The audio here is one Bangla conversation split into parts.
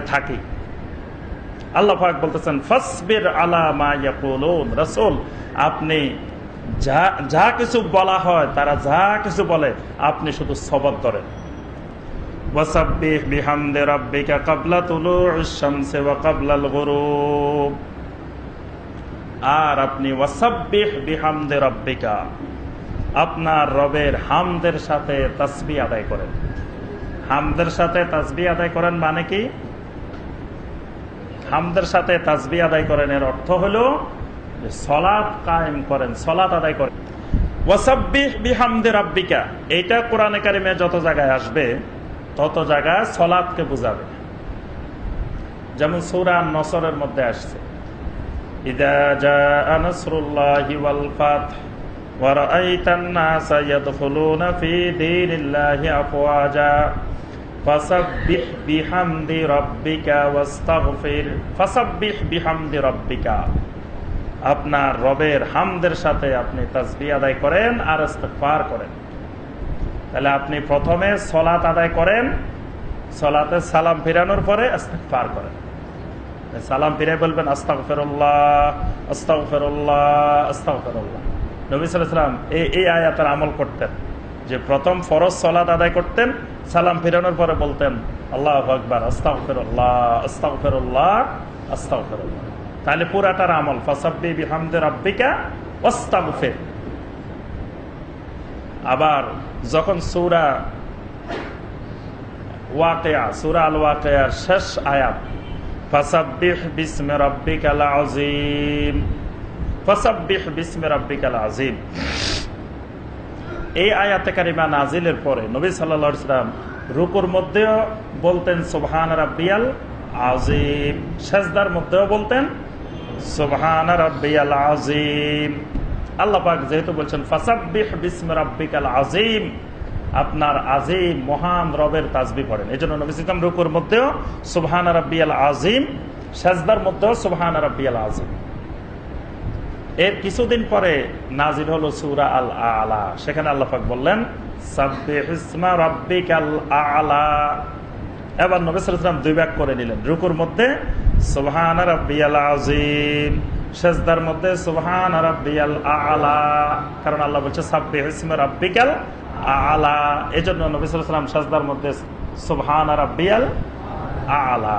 জায়গাতে থাকি। আল্লাহ বলতেছেন, ফসবির আলা মা রাসূল, আপনি যা যা কিছু বলা হয়, তারা যা কিছু বলে, আপনি শুধু সবর করেন আর আপনি আপনার রবের হামদের সাথে তাসবিহ আদায় করেন। হামদের সাথে তাসবিহ আদায় করেন মানে কি? হামদের সাথে তাজবি আদায় করেন। এর অর্থ হল কায়েম করেন আদায় করেন। যেমন নসরের মধ্যে আসছে। ফসব্বিহ বিহামদি রব্বিকা ওয়াস্তাগফির, ফসব্বিহ বিহামদি রব্বিকা। আপনার রবের হামদের সাথে আপনি তাসবি আদায় করেন, আর ইস্তেকফার করেন। তাহলে আপনি প্রথমে সলাত আদায় করেন, সলাতে সালাম ফিরানোর পরে ইস্তেকফার করেন। সালাম ফিরে বলবেন আস্তাক ফেরুল্লাহ আস্তাক ফেরুল্লাহ আস্তাক ফেরুল্লাহ নবী সাল্লাম এই এই আয়াতের আমল করতেন। যে প্রথম ফরজ সলাত আদায় করতেন, সালাম ফিরানোর পরে বলতেন, আল্লাহ আকবর আস্তাও ফেরল্লাহ আস্তাও ফেরল্লাহ আস্তাও ফেরল্লাহ তাহলে পুরাটার আমল, ফসাব্বি বিহামদে রব্বিকা অস্তাগফির আবার যখন সৌরা ওয়াকেয়া, সুরা আল ওয়াকেয়ার শেষ আয়াত, ফাসাব্বিহ বিসমে রব্বিকাল আজিম ফাসাব্বিহ বিসমে রব্বিকাল আজিম এই আয়াতে কারিমা নাজিলের পরে নবী সাল্লা সাল্লাম রুকুর মধ্যেও বলতেন, সোবহান রাব্বিয়াল আজিম সেজদার মধ্যেও বলতেন, সোবহান রাব্বিয়াল আজিম আল্লাহ পাক যেহেতু বলছেন আজিম আপনার আজিম মহান রবের তাজবি পড়েন। এই জন্য নবী সিদ্দাম রুকুর মধ্যেও, সুবহান রাব্বিয়াল আজিম সেজদার মধ্যেও, সুবহান রাব্বিয়াল আজিম এর কিছুদিন পরে নাজির হলো সুরা আল আলা সেখানে আল্লাহাক বললেন আলা। এবার নবিসাম দুই ব্যাগ করে নিলেন। রুকুর মধ্যে, সুবহান রাব্বিয়াল আজিম সেজদার মধ্যে, সুবহান রাব্বিয়াল আলা। কারণ আল্লাহ বলছে, সাব্বিহ ইসমা রাব্বিকাল আলা। এই জন্য নবিসাম সাজদার মধ্যে, সুবহান রাব্বিয়াল আলা।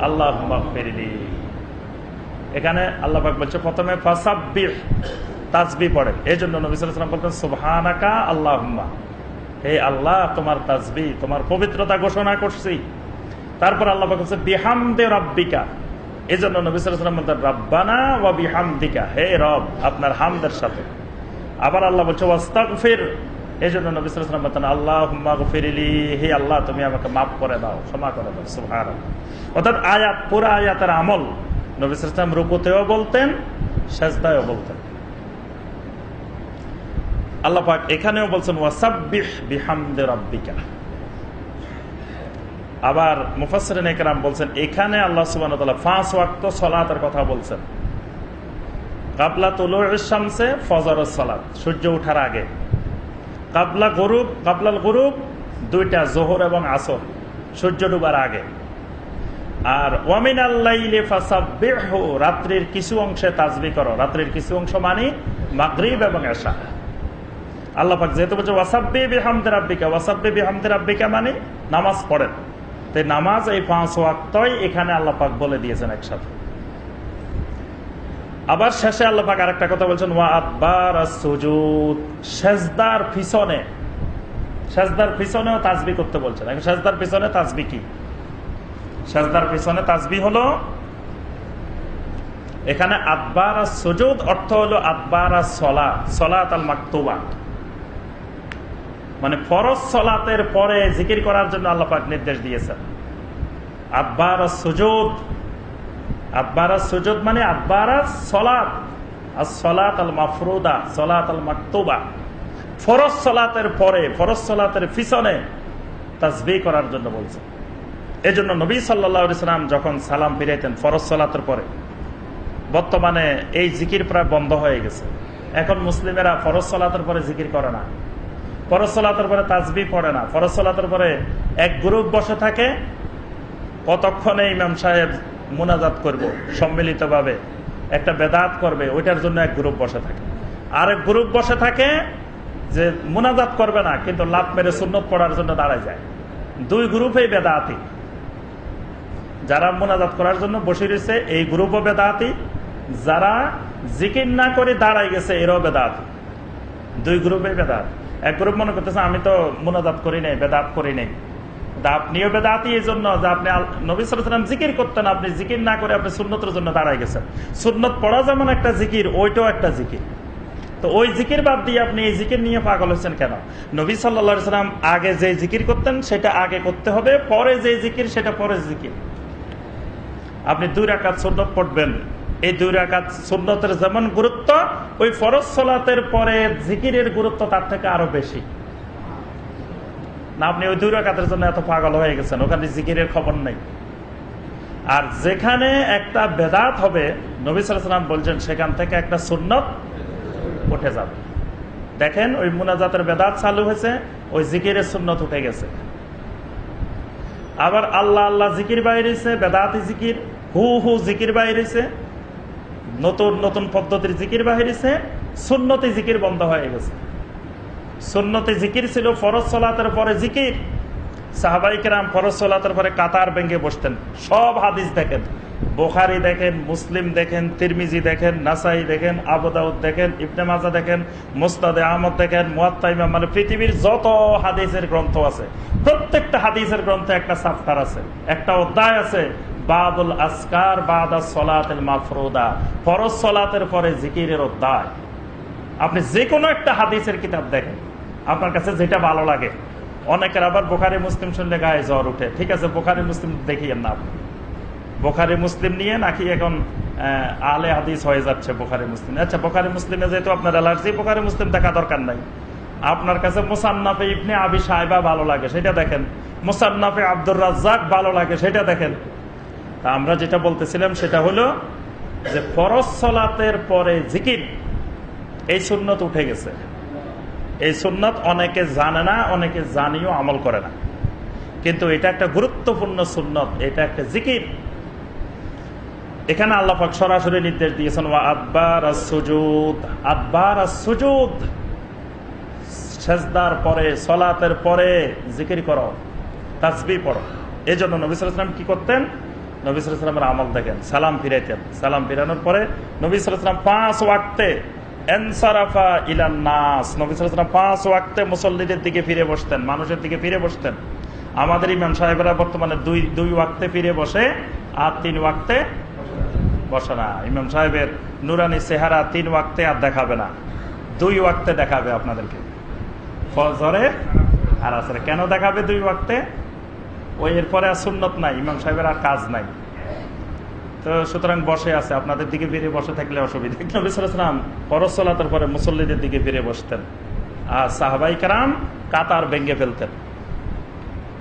আল্লাহ এখানে আল্লাহ বলছে, প্রথমে তাজবি পড়ে। এই জন্য বলতেন আল্লাহ হে আল্লাহ, তোমার তাজবি, তোমার পবিত্রতা ঘোষণা করছি। তারপর আল্লাহ বলছে, বিহামদে রব্বিকা। এই জন্য নবী সাল্লাম বলতেন, রব্বানা ও বিহামদিকা। হে রব, আপনার হামদের সাথে। আবার আল্লাহ বলছে, ওয়াস্তাগফির এই জন্য বলতেন আল্লাহ হে আল্লাহ, তুমি আমাকে মাফ করে দাও, ক্ষমা করে দাও সুহার অর্থাৎ আয়াত, পুরা আয়াতের আমল নবিসাম রুকুতেও বলতেন, সেজদায়ও বলতেন। আল্লাহ পাক এখানেও বলছেন আবার মুফাসরিন বলছেন, এখানে আল্লাহ সুবান পাঁচ ওয়াক্ত কথা বলছেন। কাবলা তুলুর সালাত, সূর্য ওঠার আগে। কাবলা গরুব, কাবলাল গরুব, দুইটা জোহর এবং আসর, সূর্য ডুবার আগে। আর ওয়ামিন আল্লাইলে রাত্রির কিছু অংশে তাজবি করো। রাত্রির কিছু অংশ মানে মাগরিব এবং এশা। আল্লাহ পাক যেহেতু বলছে, ওয়াসাব্বি বিহামদে আব্বিকা ওয়াসাব্বি বিহামদে আব্বিকা মানে নামাজ পড়েন। তো নামাজ এই পাঁচ ওয়াক্তই এখানে আল্লাহ পাক বলে দিয়েছেন একসাথে। আবার শেষে আল্লাহ পাক আরেকটা কথা বলছেন সুজুদ। সেজদার পিছনে পিছনেও তাজবি করতে বলছেন। পিছনে তাজবি কি? পিছনে তাজবি হলো, এখানে সুজুদ অর্থ হলো আদবার সলা, সলাত আল মাকতুবা। মানে ফরজ সলাতের পরে জিকির করার জন্য আল্লাপাক নির্দেশ দিয়েছেন। আব্বার সুযোগ আব্বার সুযোগ মানে আব্বার সলাত আর সলাত আল মাফরুদা, সলাত আল মাকতুবা। ফরজ সলাতের পরে, ফরজ সলাতের পিছনে তাজবি করার জন্য বলছে। এই জন্য নবী সাল্লাম যখন সালাম ফিরাইতেন ফরজ সলাতের পরে, বর্তমানে এই জিকির প্রায় বন্ধ হয়ে গেছে। এখন মুসলিমেরা ফরজ সলাতের পরে জিকির করে না। ফরজ সলাতের পরে তাজবি পড়ে না। ফরজ সলাতের পরে এক গ্রুপ বসে থাকে। কতক্ষণে ইমাম সাহেব মোনাজাত করব, সম্মিলিতভাবে। একটা বেদাত করবে, ওইটার জন্য এক গ্রুপ বসে থাকে। আর এক গ্রুপ বসে থাকে যে মোনাজাত করবে না, কিন্তু লাভ মেরে সুন্নত পড়ার জন্য দাঁড়ায় যায়। দুই গ্রুপেই বেদাতি। যারা মোনাজাত করার জন্য বসে রয়েছে, এই গ্রুপও বেদাতি। যারা জিকির না করে দাঁড়াই গেছে, এরাও বেদাত। দুই গ্রুপে বেদাত। এক গ্রুপ মনে করতেছে, আমি তো মোনাজাত করি নাই, বেদাত করি নাই। আপনিও বেদাতি এই জন্য যে আপনি নবী সালাম জিকির করতেন আপনি জিকির না করে আপনি সুন্নতের জন্য দাঁড়াই গেছেন। সুন্নত পড়া যেমন একটা জিকির, ওইটাও একটা জিকির। তো ওই জিকির বাদ দিয়ে আপনি এই জিকির নিয়ে পাগল হচ্ছেন কেন? নবী সাল্লা সাল্লাম আগে যে জিকির করতেন, সেটা আগে করতে হবে, পরে যে জিকির, সেটা পরে জিকির। আপনি দুই রাকাত সুন্নত পড়বেন। এই দুই রাকাত সুন্নতের যেমন গুরুত্ব, ওই ফরজ সলাতের পরে জিকিরের গুরুত্ব তার থেকে আরও বেশি। না, আপনি ওই দুই রাকাতের জন্য এত পাগল হয়ে গেছেন, ওখানে জিকিরের খবর নেই। আর যেখানে একটা বেদাত হবে, নবী সালাম বলছেন, সেখান থেকে একটা সুন্নত উঠে যাবে। দেখেন, ওই মুনাজাতের বেদাত চালু হয়েছে, ওই জিকিরের সুন্নত উঠে গেছে। আবার আল্লাহ আল্লাহ জিকির বাইরেছে বেদাতি জিকির, হু হু জিকির বাইরেছে নতুন নতুন পদ্ধতির জিকির বাহিরেছে, সুন্নতি জিকির বন্ধ হয়ে গেছে। সুন্নতি জিকির ছিল, ফরজ সলাতের পরে জিকির। সাহাবাইকেরাম ফরজ সলাতের পরে কাতার ভেঙে বসতেন। সব হাদিস দেখেন। বোখারি দেখেন, মুসলিম দেখেন, তিরমিজি দেখেন, নাসাই দেখেন আবুদাউদ দেখেন, ইবনে মাজা দেখেন, মুস্তাদে আহমদ দেখেন মুয়াত্তাইমা মানে পৃথিবীর যত হাদিসের গ্রন্থ আছে, প্রত্যেকটা হাদিসের গ্রন্থে একটা সাফকার আছে, একটা অধ্যায় আছে, বাদুল আসকার বাদা সলাতের মাফরুদা। ফরজ সলাতের পরে জিকিরের অধ্যায়। আপনি যে কোনো একটা হাদিসের কিতাব দেখেন। আপনার কাছে যেটা ভালো লাগে। অনেকের আবার বোখারি মুসলিম শুনলে গায়ে জ্বর উঠে। ঠিক আছে, বোখারি মুসলিম দেখিয়েন না আপনি। বোখারি মুসলিম নিয়ে নাকি এখন আলে হাদিস হয়ে যাচ্ছে বোখারি মুসলিম। আচ্ছা বোখারি মুসলিমে যেহেতু আপনার অ্যালার্জি, বোখারি মুসলিম দেখা দরকার নাই। আপনার কাছে মুসান্নাফে ইবনে আবি সাহেবা ভালো লাগে, সেটা দেখেন। মুসান্নাফে আব্দুর রাজ্জাক ভালো লাগে, সেটা দেখেন। তা আমরা যেটা বলতেছিলাম, সেটা হলো যে ফরজ সলাতের পরে জিকির, এই সুন্নত উঠে গেছে। এই সুন্নত অনেকে জানে না, অনেকে জানিও আমল করে না। কিন্তু এটা একটা গুরুত্বপূর্ণ সুন্নত, এটা একটা জিকির। এখানে আল্লাহাক সরাসরি নির্দেশ দিয়েছেন আব্বার সুজুদ। আব্বার সুজুদ। সেজদার পরে, সলাতের পরে জিকির করো, তাসবি পড়ো। এই জন্য নবিসাম কি করতেন? নবিসামের আমল দেখেন, সালাম ফিরাইতেন। সালাম ফিরানোর পরে নবিসাম পাঁচ ওয়াক্তে এনসারাফা ইলান নাস। নবিসাম পাঁচ ওয়াক্তে মুসল্লিদের দিকে ফিরে বসতেন, মানুষের দিকে ফিরে বসতেন। আমাদের ইমাম সাহেবেরা বর্তমানে দুই দুই ওয়াক্তে ফিরে বসে আর তিন ওয়াক্তে বসে না। ইমাম সাহেবের নুরানি চেহারা তিন ওয়াক্তে আর দেখাবে না। দুই ওয়াক্তে দেখাবে আপনাদেরকে। ফজরে আর আসলে কেন দেখাবে দুই ওয়াক্তে? ওই এরপরে আর সুন্নত নাই, ইমাম সাহেবের আর কাজ নাই। তো সুতরাং বসে আছে, আপনাদের দিকে ফিরে বসে থাকলে অসুবিধা নবী সালাম পরসলাতের পরে মুসল্লিদের দিকে ফিরে বসতেন। আর সাহাবাই কারাম কাতার ভেঙ্গে ফেলতেন।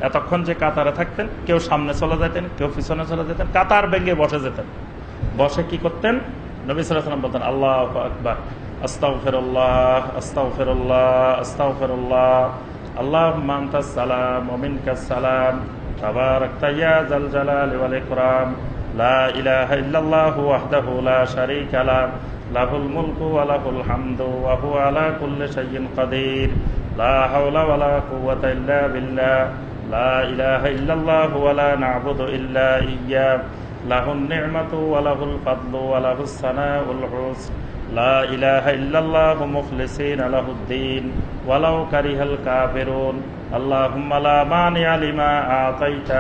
এতক্ষণ যে কাতারে থাকতেন, কেউ সামনে চলে যেতেন, কেউ পিছনে চলে যেতেন, কাতার ভেঙ্গে বসে যেতেন। বসে কি করতেন? নবী সালাম বলতেন, আল্লাহ আকবর আস্তাউ ফেরল্লাহ আস্তাউ ফেরল্লাহ আস্তাউ ফেরল্লাহ আল্লাহ মান্তা সালাম কাসালাম সালাম আবার জাল জালাল ওয়ালাইকুরাম لا إله إلا الله وحده لا شريك له له الملك وله الحمد وهو على كل شيء قدير لا حول ولا قوة إلا بالله لا إله إلا الله ولا نعبد إلا إياه له النعمة وله الفضل وله الثناء الحسن لا إله إلا الله مخلصين له الدين ولو كره الكافرون اللهم لا مانع لما أعطيت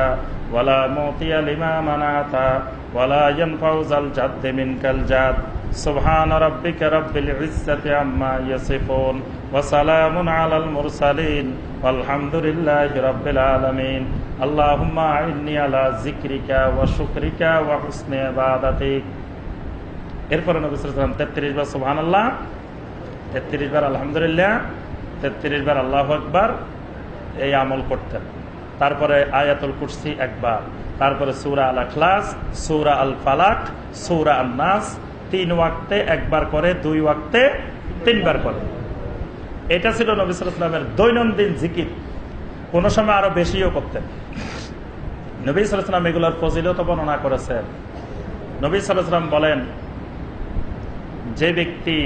ওয়ালা মতিয়া মানাতা, ওয়ালা ইয়ানফাউ জাল জাদ্দি মিনকাল জাদ। সুবহান রাব্বিকা রাব্বিল ইজ্জাতি আম্মা ইয়াসিফুন, ওয়া সালামুন আলা যিকরিকা ওয়া শুকরিকা এরপরে নবী সাল্লাল্লাহু আলাইহি বার আলহামদুলিল্লাহ, তেত্রিশ বার আল্লাহ আকবর এই আমল করতেন। তারপরে আয়াতুল কুরসি একবার, তারপরে সৌরা আল আখলাস সৌরা আল ফালাক সৌরা আল নাস তিন ওয়াক্তে একবার করে, দুই ওয়াক্তে তিনবার করে। এটা ছিল নবী সালামের দৈনন্দিন জিকির। কোন সময় আরও বেশিও করতেন। নবী সালাম এগুলোর ফজিলত বর্ণনা করেছেন। নবী সালাম বলেন, যে ব্যক্তি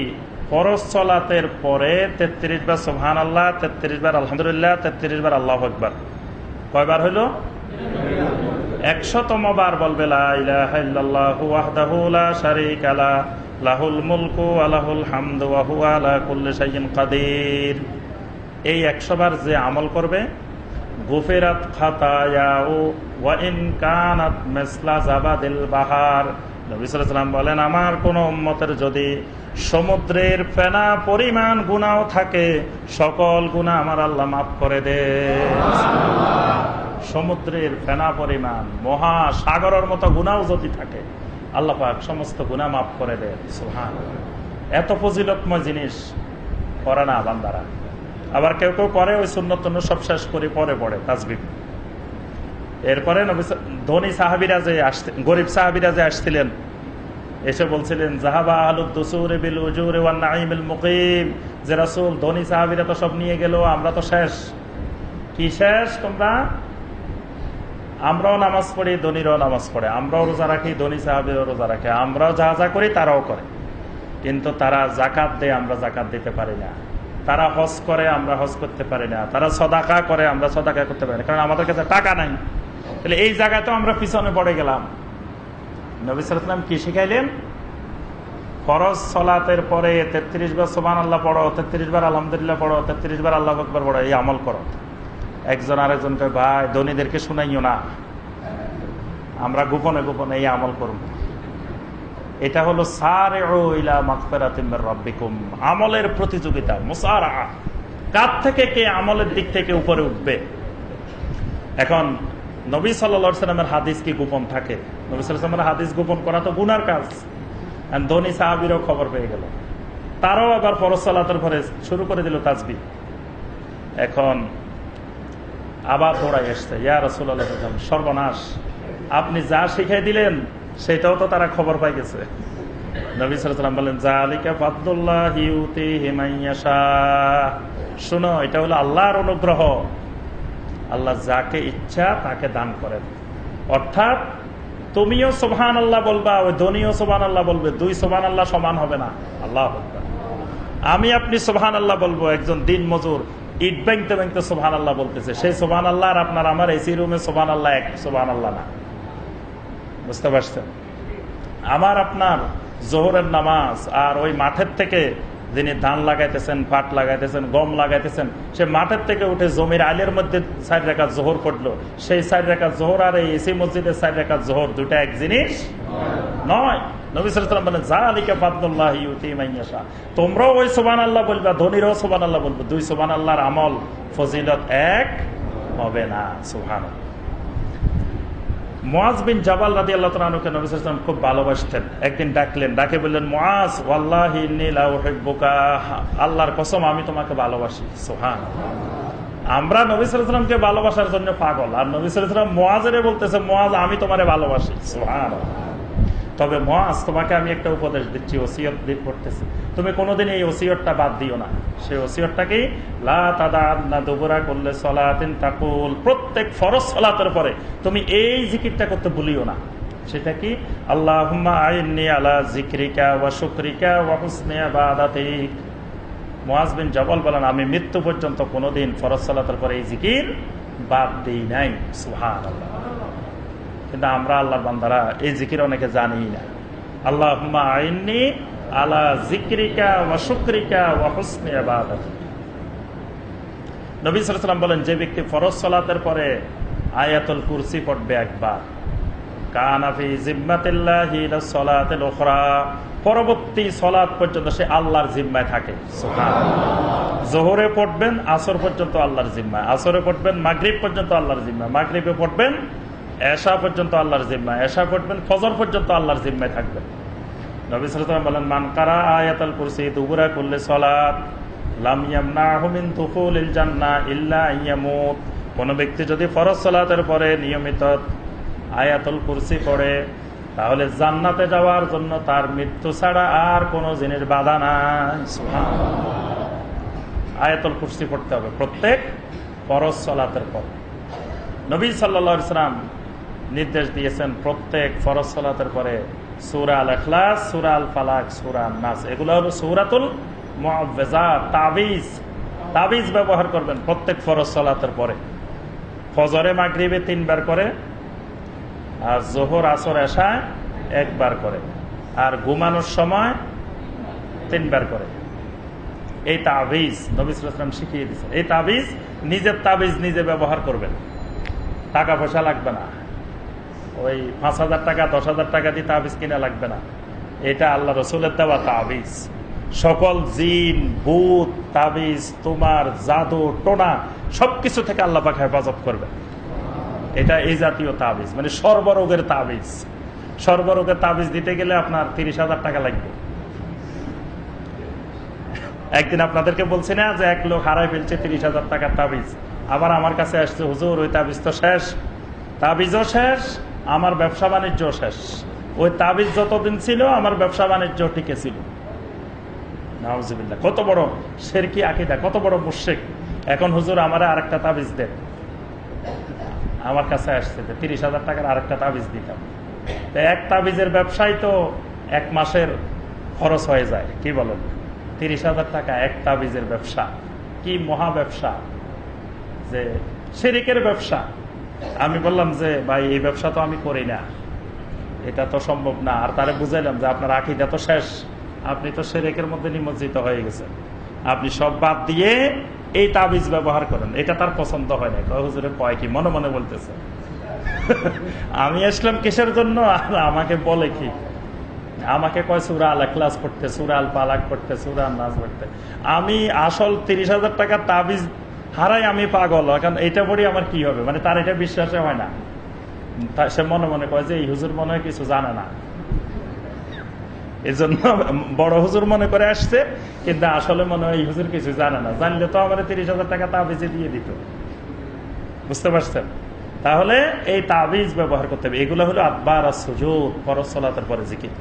পরশ চলাতের পরে তেত্রিশ বার সোহান আল্লাহ তেত্রিশ বার আলহামদুলিল্লাহ, তেত্রিশ বার আল্লাহ একবার কয়বার হইল? একশতম বার বলবে লাহুল মুলকু আলাহুল কাদির। এই একশো বার যে আমল করবে, গুফেরাত বাহার। বলেন, আমার কোন উম্মতের যদি সমুদ্রের ফেনা পরিমাণ গুণাও থাকে, সকল গুণা আমার আল্লাহ মাফ করে দে। সমুদ্রের ফেনা পরিমাণ, মহাসাগরের মতো গুণাও যদি থাকে, আল্লাহ পাক সমস্ত গুণা মাফ করে দে সুহান এত ফজিলতময় জিনিস করে না বান্দারা। আবার কেউ কেউ করে ওই সুন্নত সব শেষ করে পরে পড়ে তাজবিব এরপরে ধনী সাহাবিরা যে আসতে গরিব সাহাবিরা যে আসছিলেন, এসে বলছিলেন জাহাবা আলুদ্দুসুর বিল উজুর ধনী সাহাবিরা তো সব নিয়ে গেল, আমরা তো শেষ। কি শেষ তোমরা? আমরাও নামাজ পড়ি, ধনীরাও নামাজ পড়ে। আমরাও রোজা রাখি, ধনী সাহাবিরও রোজা রাখে। আমরাও যা যা করি তারাও করে। কিন্তু তারা জাকাত দেয়, আমরা জাকাত দিতে পারি না। তারা হজ করে, আমরা হজ করতে পারি না। তারা সদাকা করে, আমরা সদাকা করতে পারি না। কারণ আমাদের কাছে টাকা নাই। তাহলে এই জায়গায় তো আমরা পিছনে পড়ে গেলাম। নবী সালাম কি শিখাইলেন? ফরজ সলাতের পরে তেত্রিশ বার সোমান আল্লাহ পড়ো, তেত্রিশ বার আলহামদুলিল্লাহ পড়ো, তেত্রিশ বার আল্লাহ আকবর পড়ো, এই আমল করো। একজন আরেকজনকে ভাই, ধনীদেরকে শুনাইও না। আমরা গোপনে গোপনে এই আমল করব। এটা হলো আমলের প্রতিযোগিতা মুসারা কার থেকে কে আমলের দিক থেকে উপরে উঠবে? এখন, নবী সাল্লামের হাদিস কি গোপন থাকে? নবী সাল্লামের হাদিস গোপন করা তো গুনার কাজ। ধনী সাহাবিরও খবর পেয়ে গেল। তারাও আবার পরসালাতের ঘরে শুরু করে দিল তাজবি এখন আবার দৌড়াই এসছে। ইয়া রসুল্লাহ সর্বনাশ। আপনি যা শিখাই দিলেন, সেটাও তো তারা খবর পাই গেছে। এটা হলো আল্লাহর অনুগ্রহ। আল্লাহ যাকে ইচ্ছা, তাকে দান করেন। অর্থাৎ, তুমিও সোভান আল্লাহ বলবা, ওই ধনীও আল্লাহ বলবে। দুই সোভান আল্লাহ সমান হবে না। আল্লাহ আমি আপনি সোভান আল্লাহ বলব, একজন দিন মজুর ইট ব্যাংতে ব্যাংতে সোভান আল্লাহ বলতেছে। সেই সোভান আল্লাহ আর আপনার আমার এসি রুমে সোভান আল্লাহ এক সোভান আল্লাহ না। বুঝতে পারছেন? আমার আপনার জোহরের নামাজ আর ওই মাঠের থেকে যিনি ধান লাগাইতেছেন, পাট লাগাইতেছেন, গম লাগাইতেছেন, সে মাঠের থেকে উঠে জমির আলের মধ্যে সাইড রেখা জোহর করল। সেই সাইড রেখা জোহর আর এই এসি মসজিদের সাইড রেখা জোহর দুটা এক জিনিস নয়। খুব ভালোবাসতেন। একদিন ডাকলেন, ডাকে বললেন আল্লাহর কসম, আমি তোমাকে ভালোবাসি সোহান আমরা নবী ভালোবাসার জন্য পাগল। আর নবী সালাম বলতেছে মোয়াজ আমি তোমারে ভালোবাসি সোহান তবে মহাজ তোমাকে আমি একটা উপদেশ দিচ্ছি, ওসিয়ত দিক করতেছি। তুমি কোনোদিন এই ওসিয়তটা বাদ দিও না। সেই ওসিয়তটাকেই না দুবরা করলে সলাতিন তাকুল। প্রত্যেক ফরজ সলাতের পরে তুমি এই জিকিরটা করতে ভুলিও না। সেটা কি? আল্লাহ আইনি আলা জিক্রিকা ওয়া শুক্রিকা ওয়া হুসনিয়া বাদাতিক মোয়াজ বিন জবল বলেন, আমি মৃত্যু পর্যন্ত কোনোদিন ফরজ সালাতের পরে এই জিকির বাদ দিই নাই। সুহান আল্লাহ কিন্তু আমরা আল্লাহর বান্দারা এই জিকির অনেকে জানি না। আল্লাহ আইনি আলা জিক্রিকা ওয়া শুক্রিকা হুসনি নবী সাল্লাম বলেন, যে ব্যক্তি ফরজ সালাতের পরে আয়াতুল কুরসি পড়বে একবার। কানাফি জিম্মাতিল্লাহি পরবর্তী সলাৎ পর্যন্ত সে আল্লাহর জিম্মায় থাকে। জোহরে পড়বেন, আসর পর্যন্ত আল্লাহর জিম্মায়। আসরে পড়বেন, মাগরিব পর্যন্ত আল্লাহর জিম্মায়। মাগরিবে পড়বেন এশা পর্যন্ত আল্লাহর জিম্মায়, এশা পড়বেন, ফজর পর্যন্ত আল্লাহর জিম্মায় থাকবেন। নবী সালাম বলেন মানকারা আয়াতাল কুরসি দুবুরা করলে ইয়ামুত। কোন ব্যক্তি যদি ফরজ সালাতের পরে নিয়মিত আয়াতুল কুরসি পড়ে, তাহলে জান্নাতে যাওয়ার জন্য তার মৃত্যু ছাড়া আর কোন জিনিস বাধা নাই। আয়াতুল কুরসি পড়তে হবে প্রত্যেক ফরজ সালাতের পর। নবী সাল্লা ইসলাম নির্দেশ দিয়েছেন প্রত্যেক ফরজ সালাতের পরে সুরা এখলাস সুরা আল ফালাক সুরা নাস এগুলো হলো সুরাতুল তাবিজ। তাবিজ ব্যবহার করবেন প্রত্যেক ফরজ সালাতের পরে। ফজরে, মাগরিবে তিনবার করে, আর জোহর, আসর এশা একবার করে। আর ঘুমানোর সময় তিনবার করে। এই তাবিজ নবিসাম শিখিয়ে দিচ্ছে এই তাবিজ নিজের তাবিজ নিজে ব্যবহার করবেন। টাকা পয়সা লাগবে না। ওই পাঁচ হাজার টাকা, দশ হাজার টাকা দিয়ে তাবিজ কিনা লাগবে না। এটা আল্লাহ রসুলের দেওয়া তাবিজ। সকল জিন, ভূত, তাবিজ, তোমার জাদু, টোনা, সবকিছু থেকে আল্লাহ পাখা হেফাজত করবে। এটা এই জাতীয় তাবিজ মানে সর্বরোগের তাবিজ। সর্বরোগের তাবিজ দিতে গেলে আপনার তিরিশ হাজার টাকা লাগবে। একদিন আপনাদেরকে বলছি না যে এক লোক হারাই ফেলছে তিরিশ হাজার টাকার তাবিজ। আবার আমার কাছে আসছে, হুজুর, ওই তাবিজ তো শেষ। তাবিজও শেষ আমার ব্যবসা বাণিজ্য শেষ। ওই তাবিজ যতদিন ছিল, আমার ব্যবসা বাণিজ্য টিকে ছিল। কত বড় সের শেরকি আকিদা, কত বড় মুশেক এখন হুজুর আমার আরেকটা তাবিজ দেন। আমার কাছে আসছে তিরিশ হাজার টাকার আরেকটা তাবিজ দিতাম। তো এক তাবিজের ব্যবসায় তো এক মাসের খরচ হয়ে যায়, কি বলেন? তিরিশ হাজার টাকা এক তাবিজের ব্যবসা। কি মহা ব্যবসা। যে শেরিকের ব্যবসা। আমি বললাম যে, ভাই, এই ব্যবসা তো আমি করি না। এটা তো সম্ভব না। আর তারে বুঝাইলাম যে, আপনার আকিদা তো শেষ। আপনি তো সেরেকের মধ্যে নিমজ্জিত হয়ে গেছেন। আপনি সব বাদ দিয়ে এই তাবিজ ব্যবহার করেন। এটা তার পছন্দ হয় না কয়, হুজুরে, কয় কি? মনে মনে বলতেছে। আমি আসলাম কিসের জন্য? আমাকে বলে কি? আমাকে কয়, সুরা আল ক্লাস পড়তে, সুরা আল পালাক পড়তে, সুরা নাচ পড়তে। আমি আসল তিরিশ হাজার টাকার তাবিজ হারাই আমি পাগল, এখন এটা পড়ি আমার কি হবে? মানে তার এটা বিশ্বাসে হয় না। সে মনে মনে কয় যে, এই হুজুর মনে হয় কিছু জানে না। এই জন্য বড় হুজুর মনে করে আসছে, কিন্তু আসলে মনে হয় এই হুজুর কিছু জানে না। জানলে তো আমার তিরিশ হাজার টাকা তাবিজে দিয়ে দিত। বুঝতে পারছেন? তাহলে এই তাবিজ ব্যবহার করতে হবে। এগুলো হলো আব্বার সুযোগ পরসলাতের পরে জিকির।